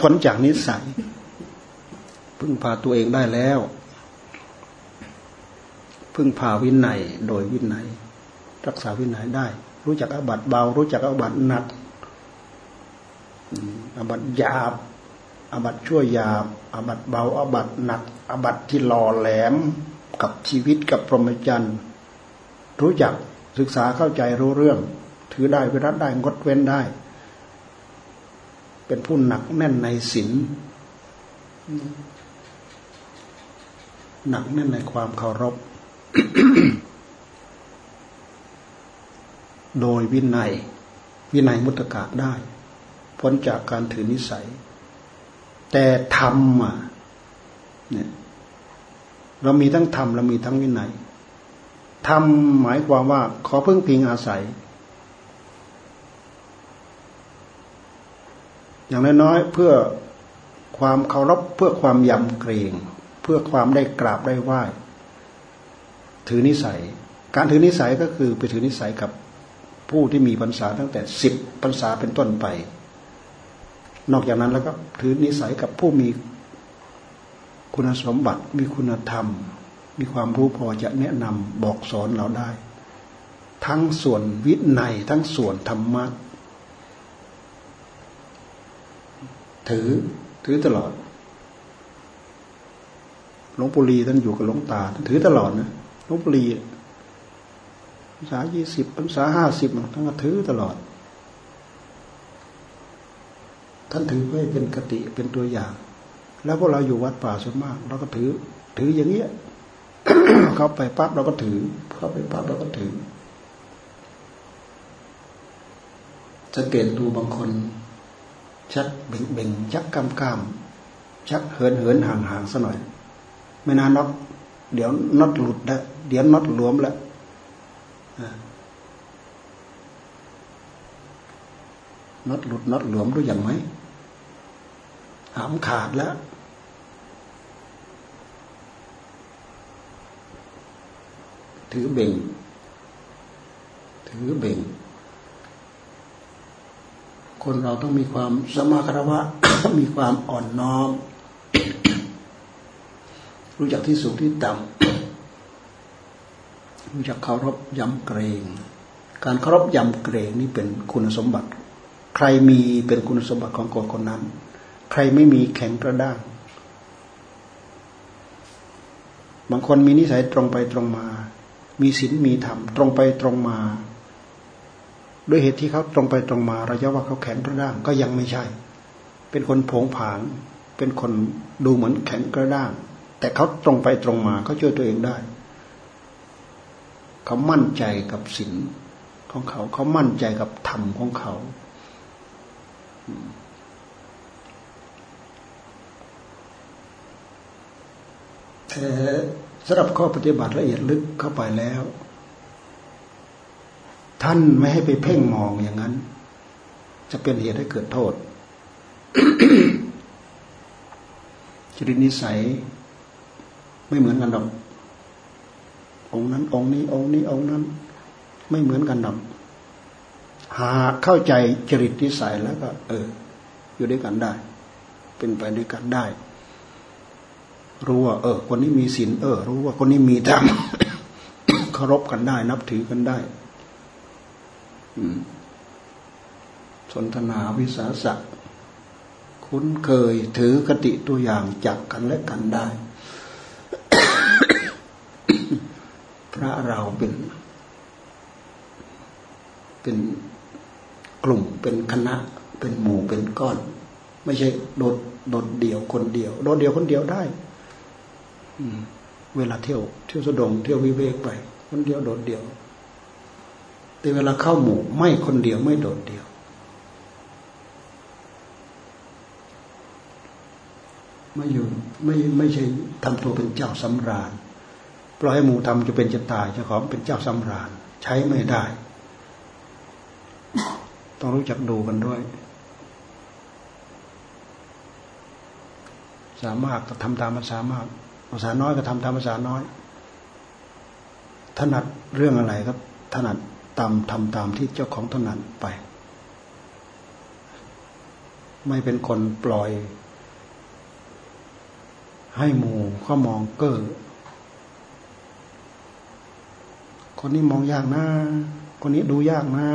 Speaker 1: พ้นจากนิสัย พึ่งพาตัวเองได้แล้ว พึ่งพาวินัย โดยวินัย รักษาวินัยได้ รู้จักอาบัตเบา รู้จักอาบัตหนักอาบัตหยาบอาบัตชั่วหยาบอาบัตเบาอาบัตหนักอาบัตที่หล่อแหลมกับชีวิตกับพรหมจรรย์รู้จักศึกษาเข้าใจรู้เรื่อง ถือได้วิรัตได้งดเว้นได้ เป็นผู้หนักแน่นในศีลหนักแน่นในความเคารพ โดยวินัย วินัยมุตตะได้ พ้นจากการถือนิสัย แต่ธรรมเนี่ยเรามีทั้งธรรมเรามีทั้งวินัยธรรมหมายความว่า ขอพึ่งพิงอาศัย อย่างน้อยๆเพื่อความเคารพเพื่อความยำเกรง เพื่อความได้กราบได้ไหว้ถือนิสัย การถือนิสัยก็คือไปถือนิสัยกับ ผู้ที่มีพรรษาตั้งแต่สิบพรรษาเป็นต้นไป นอกจากนั้นแล้วก็ถือนิสัยกับผู้มีคุณสมบัติมีคุณธรรม มีความรู้พอจะแนะนำบอกสอนเราได้ ทั้งส่วนวิไนทั้งส่วนธรรมะถือถือตลอด หลวงปู่ลีท่านอยู่กับหลวงตา ถือตลอดนะ หลวงปู่ลี ภาษายี่สิบภาษาห้าสิบท่านก็ถือตลอด ท่านถือไว้เป็นกติเป็นตัวอย่าง แล้วพวกเราอยู่วัดป่าส่วนมาก เราก็ถือ ถืออย่างเงี้ยเข้าไปปั๊บเราก็ถือเข้าไปปั๊บเราก็ถือสังเกตดูบางคน ชักเบ่งเบ่งชักกำกำชักเหินเหินห่างห่างซะหน่อย ไม่นานนอตเดี๋ยวน็อตหลุดแล้วเดี๋ยวน็อตหลวมแล้ว น็อตหลุดน็อตหลวมรู้อย่างไหมหามขาดแล้วถือเบ่ง ถือเบ่ง คนเราต้องมีความสมาคารวะ มีความอ่อนน้อม รู้จักที่สูงที่ต่ำ รู้จักเคารพยำเกรง การเคารพยำเกรงนี่เป็นคุณสมบัติ ใครมีเป็นคุณสมบัติของคนคนนั้น ใครไม่มีแข็งกระด้าง บางคนมีนิสัยตรงไปตรงมา มีศีลมีธรรมตรงไปตรงมาด้วยเหตุที่เขาตรงไปตรงมาเราจะว่าเขาแข็งกระด้างก็ยังไม่ใช่ เป็นคนผงผาง เป็นคนดูเหมือนแข็งกระด้าง แต่เขาตรงไปตรงมาเขาช่วยตัวเองได้ เขามั่นใจกับศีลของเขา เขามั่นใจกับธรรมของเขาแต่สำหรับข้อปฏิบัติละเอียดลึกเข้าไปแล้ว ท่านไม่ให้ไปเพ่งมองอย่างนั้น จะเป็นเหตุให้เกิดโทษ จริตนิสัยไม่เหมือนกันดอก องค์นั้น องค์นี้ องค์นี้องค์นั้น ไม่เหมือนกันดอกหาเข้าใจจริตที่ใสแล้วก็ เออ อยู่ด้วยกันได้ เป็นไปด้วยกันได้ รู้ว่า เออ คนนี้มีศีลเออ รู้ว่าคนนี้มีธรรมเคารพกันได้ นับถือกันได้สนทนาวิสาสะคุ้นเคยถือกติตัวอย่างจากกันและกันได้ พระเราเป็น เป็นกลุ่มเป็นคณะ เป็นหมู่เป็นก้อน ไม่ใช่โดดโดดเดี่ยวคนเดียว โดดเดี่ยวคนเดียวได้เวลาเที่ยวเที่ยวสะดงเที่ยววิเวกไป คนเดียวโดดเดี่ยว แต่เวลาเข้าหมู่ ไม่คนเดียวไม่โดดเดี่ยว ไม่อยู่ไม่ไม่ใช่ทำตัวเป็นเจ้าสำราญ ปล่อยให้หมูทำจะเป็นจะตายจะขอเป็นเจ้าสำราญ ใช้ไม่ได้ ต้องรู้จักดูกันด้วย สามารถก็ทำตามภาษามากภาษาน้อยก็ทำตามภาษาน้อย ถนัดเรื่องอะไรครับถนัดตามทำตามที่เจ้าของถนัดไป ไม่เป็นคนปล่อย ให้หมู่เขามองเก้อ คนนี้มองยากนะ คนนี้ดูยากนะ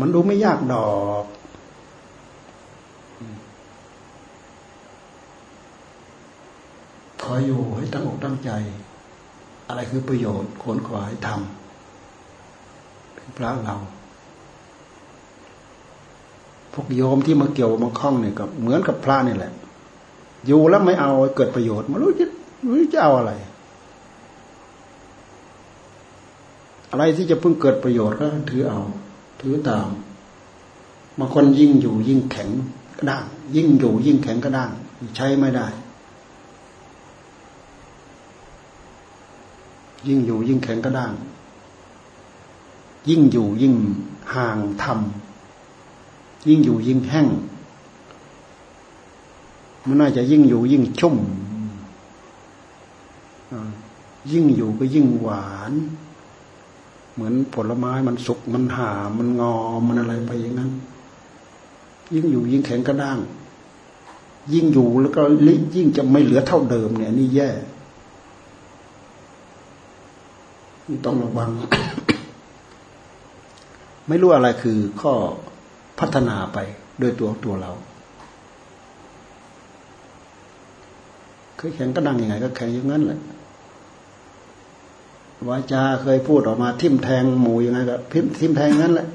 Speaker 1: มันดูไม่ยากดอก ขออยู่ให้ตั้งอกตั้งใจ อะไรคือประโยชน์ขนขวายทำเป็นพระเรา พวกโยมที่มาเกี่ยวมาคล้องเนี่ยกับเหมือนกับพระนี่แหละ อยู่แล้วไม่เอาเกิดประโยชน์ไม่รู้จะรู้จะเอาอะไร อะไรที่จะเพิ่งเกิดประโยชน์ก็ถือเอา ถือตามบางคนยิ่งอยู่ยิ่งแข็งกระด้างยิ่งอยู่ยิ่งแข็งกระด้างใช้ไม่ได้ ยิ่งอยู่ยิ่งแข็งกระด้างยิ่งอยู่ยิ่งห่างทำยิ่งอยู่ยิ่งแห้งมันน่าจะยิ่งอยู่ยิ่งชุ่มยิ่งอยู่ก็ยิ่งหวาน เหมือนผลไม้มันสุกมันหามันงอมันอะไรไปอย่างนั้น ยิ่งอยู่ยิ่งแข็งกระด้าง ยิ่งอยู่แล้วก็ลิยิ่งจะไม่เหลือเท่าเดิมเนี่ยนี่แย่ต้องระวัง ไม่รู้อะไรคือข้อพัฒนาไปโดยตัวตัวเราเคยแข็งก็ดังยังไง ก็แข็งอย่างนั้นแหละ วาจาเคยพูดออกมา ทิ่มแทงหมูยังไงก็พิมทิ่มแทงนั้นแหละ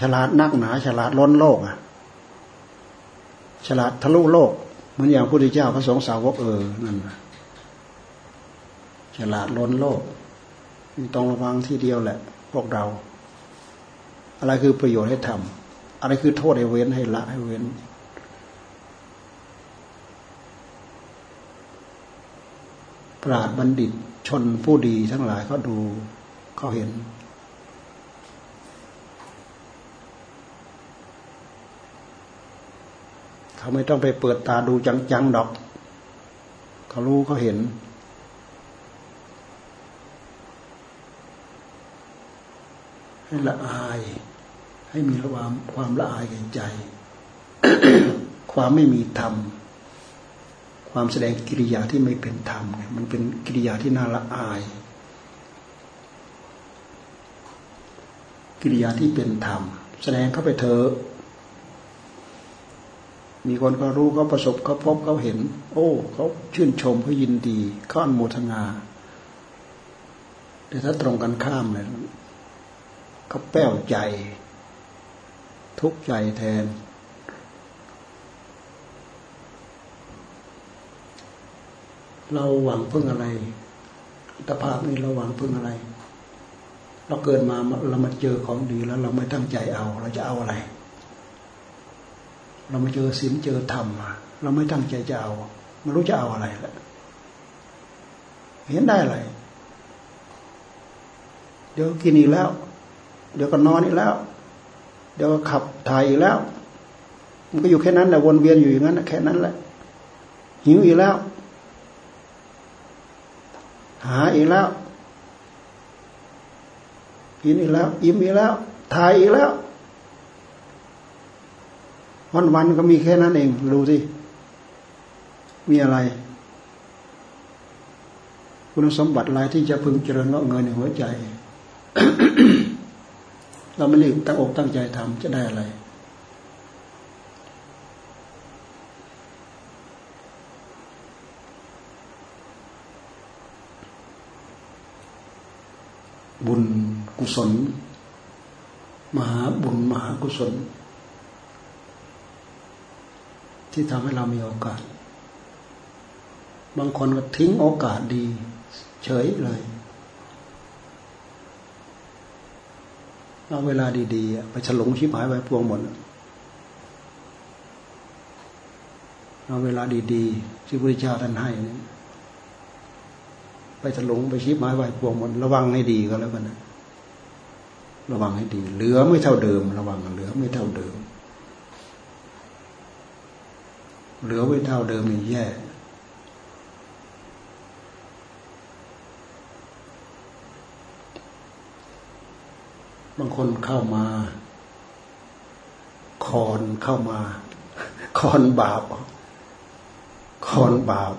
Speaker 1: ฉลาดนักหนา ฉลาดล้นโลกอะ ฉลาดทะลุโลกเหมือนอย่างพระพุทธเจ้าพระสงฆ์สาวกเออนั่นนะฉลาดล้นโลกต้องระวังที่เดียวแหละ พวกเรา อะไรคือประโยชน์ให้ทำอะไรคือโทษให้เว้นให้ละให้เว้น ราดบัณฑิตชนผู้ดีทั้งหลายเขาดูเขาเห็น เขาไม่ต้องไปเปิดตาดูจังๆดอก เขารู้เขาเห็น ให้ละอาย ให้มีระวามความละอายแก่ใจ ความไม่มีธรรม ความแสดงกิริยาที่ไม่เป็นธรรมเนี่ยมันเป็นกิริยาที่น่าละอาย กิริยาที่เป็นธรรม แสดงเข้าไปเถอะมีคนก็รู้เขาประสบเขาพบเขาเห็น โอ้เขาชื่นชมเขายินดีเขาอนโมทนาแต่ถ้าตรงกันข้ามเลยเขาแป้วใจ ทุกข์ใจแทน เราหวังพึ่งอะไรตภาพนี้เราหวังพึ่งอะไร เราเกิดมาเรามาเจอของดีแล้ว เราไม่ตั้งใจเอา เราจะเอาอะไร เรามาเจอศีลเจอธรรมเราไม่ตั้งใจจะเอาไม่รู้จะเอาอะไรแล้วเห็นได้อะไรเดี๋ยวกินอีกแล้ว เดี๋ยวก็นอนอีกแล้ว เดี๋ยวก็ขับถ่ายอีกแล้ว มันก็อยู่แค่นั้นแหละวนเวียนอยู่อย่างนั้นแค่นั้นแหละหิวอีกแล้ว หาอีกแล้ว กินอีกแล้ว อิ่มอีกแล้วถ่ายอีกแล้ว วันวันก็มีแค่นั้นเองดูสิ มีอะไร คุณสมบัติอะไรที่จะพึงเจริญงอกเงินในหัวใจ เราไม่ได้ตั้งอกตั้งใจทำจะได้อะไร บุญกุศล มหาบุญมหากุศล ที่ทำให้เรามีโอกาส บางคนก็ทิ้งโอกาสดี เฉยเลยเอาเวลาดีๆ ไปฉลงชิบหายไปพวงหมดเอาเวลาดีๆที่พระเจ้าท่านให้นี่ไปฉลงไปชิบหายไปพวงหมดระวังให้ดีก็แล้วกันนะระวังให้ดี เหลือไม่เท่าเดิม ระวังเหลือไม่เท่าเดิม เหลือไม่เท่าเดิมนี่แย่บางคนเข้ามา คอนเข้ามา คอนบาป คอนบาป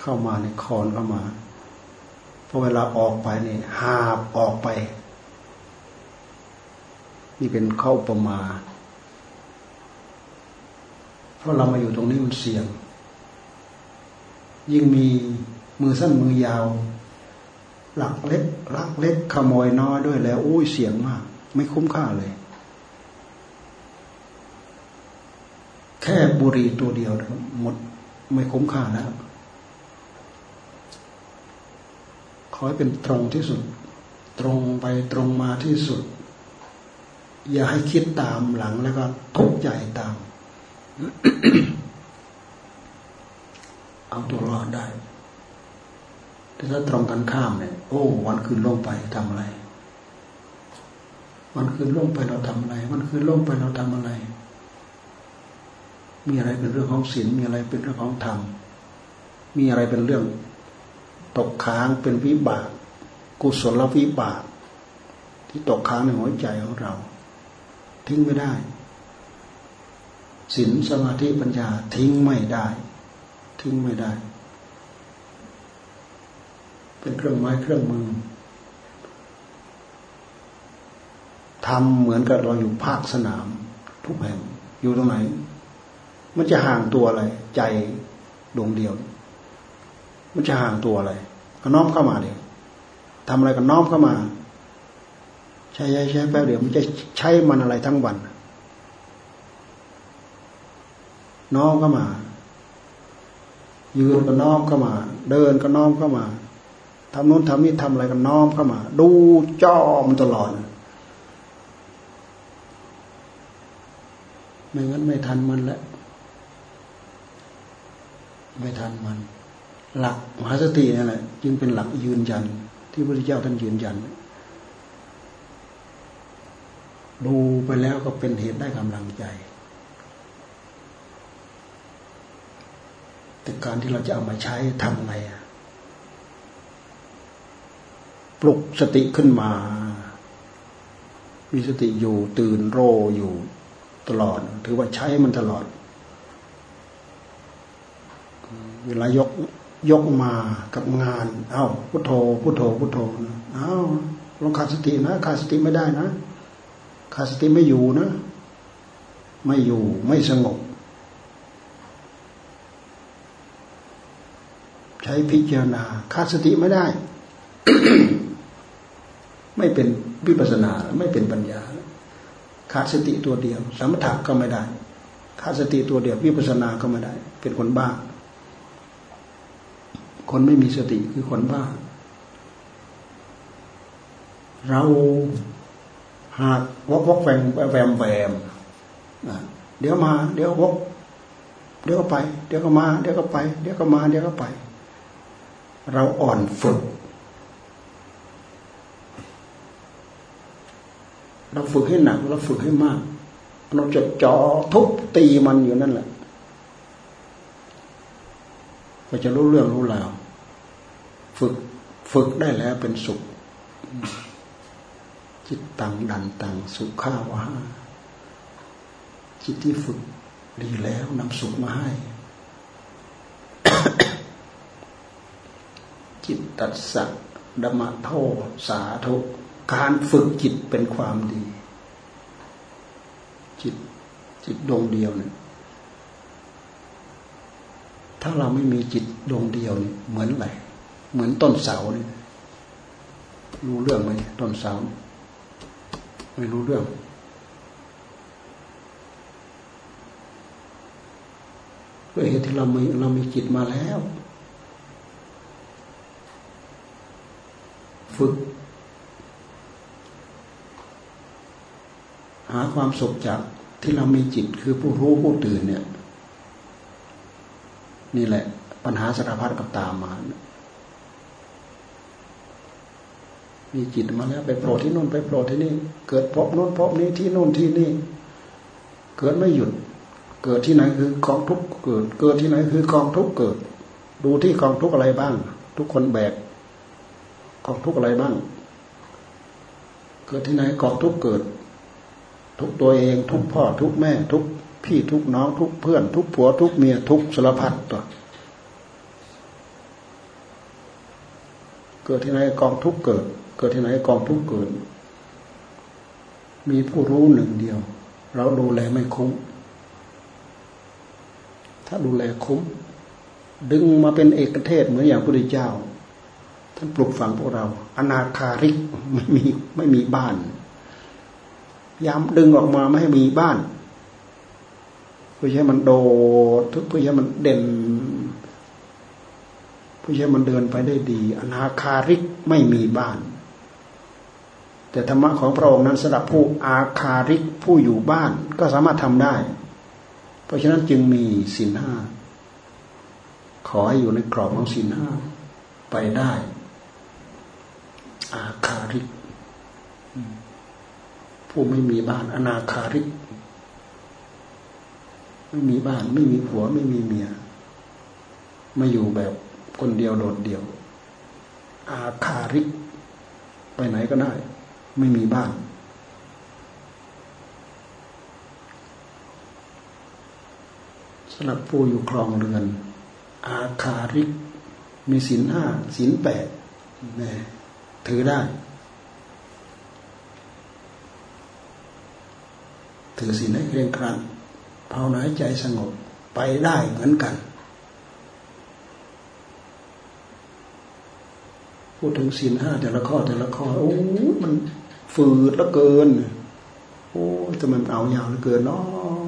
Speaker 1: เข้ามาในคอนเข้ามา พอเวลาออกไปนี่หาบออกไป นี่เป็นเข้าประมา เพราะเรามาอยู่ตรงนี้มันเสี่ยง ยิ่งมีมือสั้นมือยาว หลักเล็กลักเล็กขโมยน้อยด้วยแล้วอุ้ยเสี่ยงมาก ไม่คุ้มค่าเลย แค่บุรีตัวเดียวหมดไม่คุ้มค่าแล้ว ขอให้เป็นตรงที่สุด ตรงไปตรงมาที่สุด อย่าให้คิดตามหลังแล้วก็ทุกข์ใจตาม เอาตัวรอดได้ แต่ถ้าตรงกันข้ามเนี่ย โอ้ วันคืนล่วงไปทำอะไร วันคืนล่วงไปเราทำอะไร วันคืนล่วงไปเราทำอะไร มีอะไรเป็นเรื่องของศีลมีอะไรเป็นเรื่องของธรรมมีอะไรเป็นเรื่อง ตกค้างเป็นวิบาก กุศลวิบาก ที่ตกค้างในหัวใจของเรา ทิ้งไม่ได้ศีลสมาธิปัญญาทิ้งไม่ได้ ทิ้งไม่ได้ เป็นเครื่องไม้เครื่องมือทำเหมือนกับเราอยู่ภาคสนาม ทุกแห่งอยู่ตรงไหน มันจะห่างตัวอะไร ใจดวงเดียว มันจะห่างตัวอะไร ก็น้อมเข้ามาเดี๋ยวทำอะไรก็น้อมเข้ามา ใช้ใช้ใช้แป๊บเดียวมันจะใช้มันอะไรทั้งวัน น้อมเข้ามา ยืนก็น้อมเข้ามา เดินก็น้อมเข้ามาทำโน้นทำนี้ทำอะไรก็น้อมเข้ามา ดูจ้อมันตลอดไม่งั้นไม่ทันมันแล้วไม่ทันมัน หลักมหาสตินี่แหละจึงเป็นหลักยืนยัน ที่พระพุทธเจ้าท่านยืนยัน ดูไปแล้วก็เป็นเหตุได้กำลังใจ แต่การที่เราจะเอามาใช้ทำไงปลุกสติขึ้นมา มีสติอยู่ตื่นโรอยู่ตลอด ถือว่าใช้มันตลอด เวลายก ยกมากับงาน เอา้าพุทโธพุทโธพุทโธเอา้าลองขาดสตินะขาดสติไม่ได้นะขาดสติไม่อยู่นะ ไม่อยู่ไม่สงบ ใช้พิจารณาขาดสติไม่ได้ ไม่เป็นวิปัสนาไม่เป็นปัญญา ขาดสติตัวเดียว สมถะก็ไม่ได้ ขาดสติตัวเดียววิปัสนาก็ไม่ได้ เป็นคนบ้า คนไม่มีสติคือคนบ้า เราหากวกวกแวมแวมแวมเดี๋ยวมา เดี๋ยววก เดี๋ยวก็ไป เดี๋ยวก็มา เดี๋ยวก็ไป เดี๋ยวก็มา เดี๋ยวก็ไป เราอ่อนฝึก เราฝึกให้หนัก เราฝึกให้มาก เราจะจ่อทุบตีมันอยู่นั่นแหละก็จะรู้เรื่องรู้ราว ฝึกฝึกได้แล้วเป็นสุข จิตตังดันตังสุขข้าวะจิตที่ฝึกดีแล้วนำสุขมาให้ จิตตัดสักดมะโทสาธุการฝึกจิตเป็นความดี จิตจิตดวงเดียวเนี่ยถ้าเราไม่มีจิตดวงเดียวเนี่ยเหมือนอะไร เหมือนต้นเสาเนี่ยรู้เรื่องไหมต้นเสาไม่รู้เรื่อง ด้วยเหตุที่เราไมีเรามีจิตมาแล้ว ฝึก หาความสุขจากที่เรามีจิตคือผู้รู้ผู้ตื่นเนี่ย นี่แหละ ปัญหาสารพัดกับตามมา มีจิตมาแล้วไปโผล่ที่นู่นไปโผล่ที่นี่ เกิดพบนู่นพบนี้ที่นู่นที่นี่ เกิดไม่หยุด เกิดที่ไหนคือกองทุกเกิด เกิดที่ไหนคือกองทุกเกิด ดูที่กองทุกอะไรบ้าง ทุกคนแบกกองทุกอะไรบ้าง เกิดที่ไหนกองทุกเกิด ทุกตัวเองทุกพ่อทุกแม่ทุกพี่ทุกน้องทุกเพื่อน ทุกผัวทุกเมียทุกสารพัดตัวเกิดที่ไหนกองทุกเกิด เกิดที่ไหนกองทุกเกิด มีผู้รู้หนึ่งเดียว เราดูแลไม่คุ้ม ถ้าดูแลคุ้ม ดึงมาเป็นเอกเทศเหมือนอย่างพระพุทธเจ้า ท่านปลุกฝังพวกเรา อนาคาริกไม่มีไม่มีบ้าน ยามดึงออกมาไม่ให้มีบ้านเพื่อให้มันโดดเพื่อให้มันเด่นเพื่อให้มันเดินไปได้ดี อนาคาริกไม่มีบ้าน แต่ธรรมะของพระองค์นั้นสำหรับผู้อาคาริกผู้อยู่บ้านก็สามารถทำได้ เพราะฉะนั้นจึงมีสินห้าขอให้อยู่ในกรอบของสินห้าไปได้ อาคาริก ผู้ไม่มีบ้านอนาคาริก ไม่มีบ้านไม่มีผัวไม่มีเมียมาอยู่แบบคนเดียวโดดเดี่ยว อาคาริก ไปไหนก็ได้ ไม่มีบ้าน สำหรับผู้อยู่ครองเรือน อาคาริก มีศีลห้าศีลแปดนี่ถือได้ ถือศีลให้เคร่งครัดภาวนาใจสงบไปได้เหมือนกัน พูดถึงศีลห้าแต่ละข้อแต่ละข้อโอ้มัน ฝืดแล้วเกิน โอ้จะมันเอายาวเหลือเกินเนาะ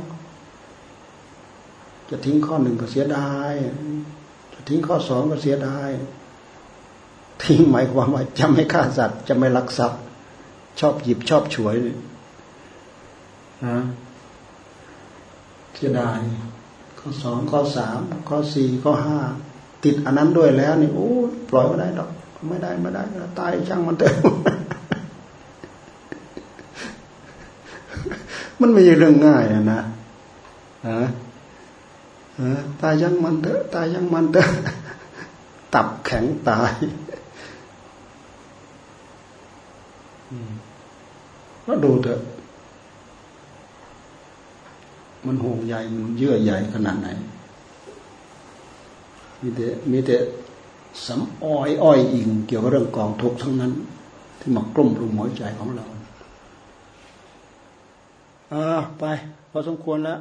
Speaker 1: จะทิ้งข้อหนึ่งก็เสียดายจะทิ้งข้อสองก็เสียดายทิ้งหมายความว่าจะไม่ฆ่าสัตว์จะไม่ลักทรัพย์ชอบหยิบชอบฉวยนะเสียดาย ข้อสองข้อสามข้อสี่ข้อห้าติดอันนั้นด้วยแล้วนี่โอ้ปล่อยไม่ได้ดอก ไม่ได้ไม่ได้ตายช่างมันเถอะ มันไม่ใช่เรื่องง่ายนะนะฮะตายยังมันเถอะตายยังมันเถอะตับแข็งตายก็ดูเถอะ มันห่วงใยมันเยื่อใยขนาดไหน มีแต่มีแต่สำอ้อยอ้อยอิง เกี่ยวกับเรื่องกองทุกข์ทั้งนั้น ที่มากลุ่มรุมหัวใจของเรา อ่าไป พอสมควรแล้ว